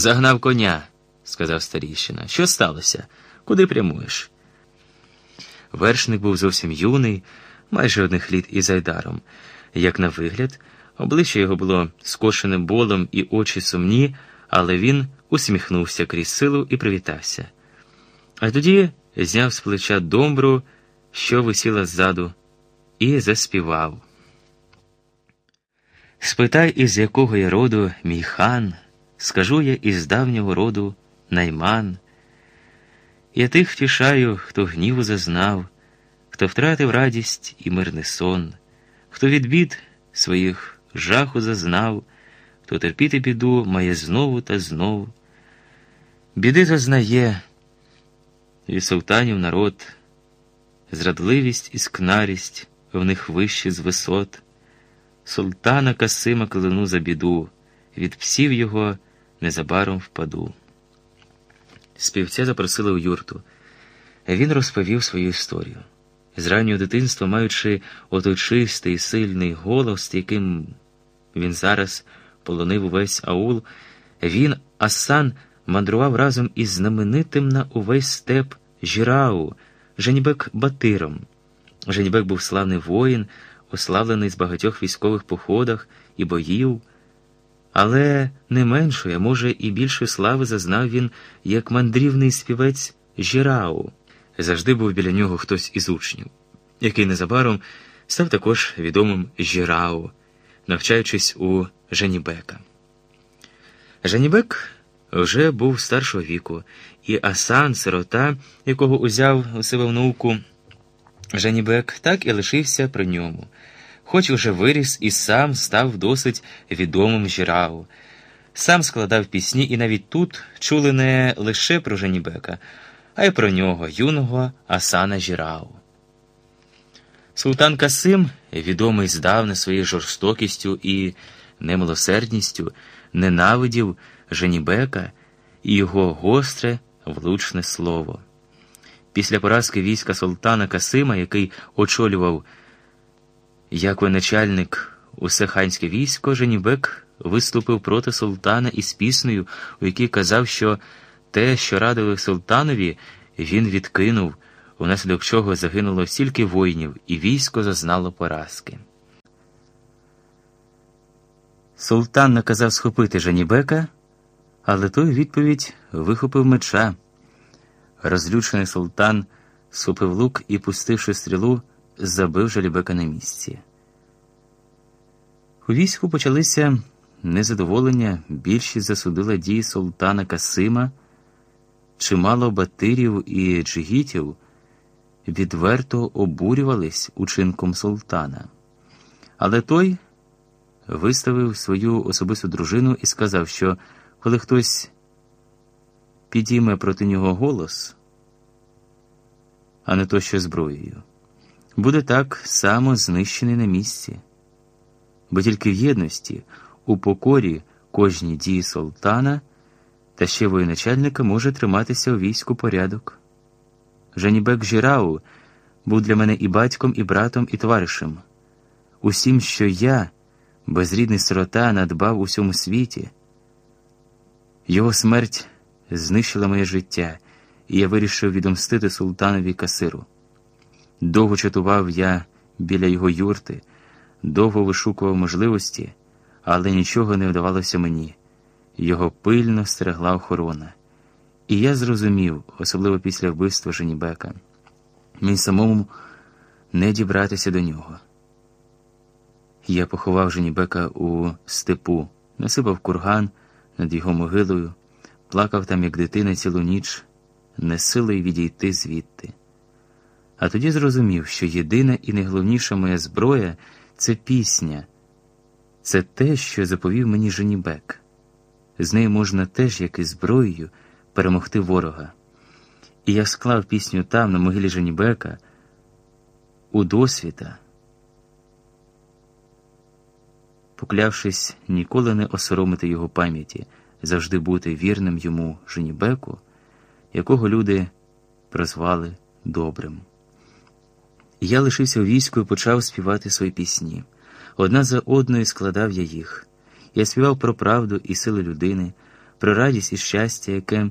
Загнав коня, сказав старіщина. Що сталося? Куди прямуєш? Вершник був зовсім юний, майже одних літ із Айдаром. Як на вигляд, обличчя його було скошене болом і очі сумні, але він усміхнувся крізь силу і привітався. А тоді зняв з плеча домбру, що висіла ззаду, і заспівав. Спитай, із якого я роду мій хан, скажу я із давнього роду найман. Я тих втішаю, хто гніву зазнав, хто втратив радість і мирний сон, хто від бід своїх жаху зазнав, хто терпіти біду має знову та знову. Біди зазнає від султанів народ, зрадливість і скнарість в них вищі з висот. Султана Касима клену за біду, від псів його незабаром впаду. Співця запросили у юрту. Він розповів свою історію. З раннього дитинства, маючи отой чистий, сильний голос, яким він зараз полонив увесь аул, він, Асан, мандрував разом із знаменитим на увесь степ Жірау, Женібек Батиром. Женібек був славний воїн, ославлений з багатьох військових походах і боїв. Але не меншої, а може, і більшої слави зазнав він як мандрівний співець Жірау. Завжди був біля нього хтось із учнів, який незабаром став також відомим Жірау, навчаючись у Жанібека. Жанібек вже був старшого віку, і Асан, сирота, якого узяв у себе в науку Жанібек, так і лишився при ньому хоч уже виріс і сам став досить відомим жірау. Сам складав пісні, і навіть тут чули не лише про Жанібека, а й про нього, юного Асана Жірау. Султан Касим, відомий здавна своєю жорстокістю і немилосердністю, ненавидів Жанібека і його гостре, влучне слово. Після поразки війська султана Касима, який очолював як воєначальник усе ханське військо, Женібек виступив проти султана із піснею, у якій казав, що те, що радили султанові, він відкинув, унаслідок чого загинуло стільки воїнів, і військо зазнало поразки. Султан наказав схопити Жанібека, але той відповідь вихопив меча. Розлючений султан схопив лук і, пустивши стрілу, забив Жалібека на місці. У війську почалися незадоволення, більшість засудила дії султана Касима, чимало батирів і джигітів відверто обурювались учинком султана. Але той виставив свою особисту дружину і сказав, що коли хтось підійме проти нього голос, а не то що зброєю буде так само знищений на місці, бо тільки в єдності, у покорі кожній дії султана та ще воєначальника може триматися у війську порядок. Жанібек Жірау був для мене і батьком, і братом, і товаришем. Усім, що я, безрідний сирота, надбав у всьому світі. Його смерть знищила моє життя, і я вирішив відомстити султанові касиру. Довго чатував я біля його юрти, довго вишукував можливості, але нічого не вдавалося мені. Його пильно стерегла охорона. І я зрозумів, особливо після вбивства Женібека, мені самому не дібратися до нього. Я поховав Женібека у степу, насипав курган над його могилою, плакав там, як дитина, цілу ніч, не силою відійти звідти. А тоді зрозумів, що єдина і найголовніша моя зброя це пісня, це те, що заповів мені Женібек. З нею можна теж, як і зброєю, перемогти ворога. І я склав пісню там, на могилі Женібека, у досвіта, поклявшись ніколи не осоромити його пам'яті, завжди бути вірним йому Женібеку, якого люди прозвали добрим. Я лишився у війську і почав співати свої пісні. Одна за одною складав я їх. Я співав про правду і сили людини, про радість і щастя, яке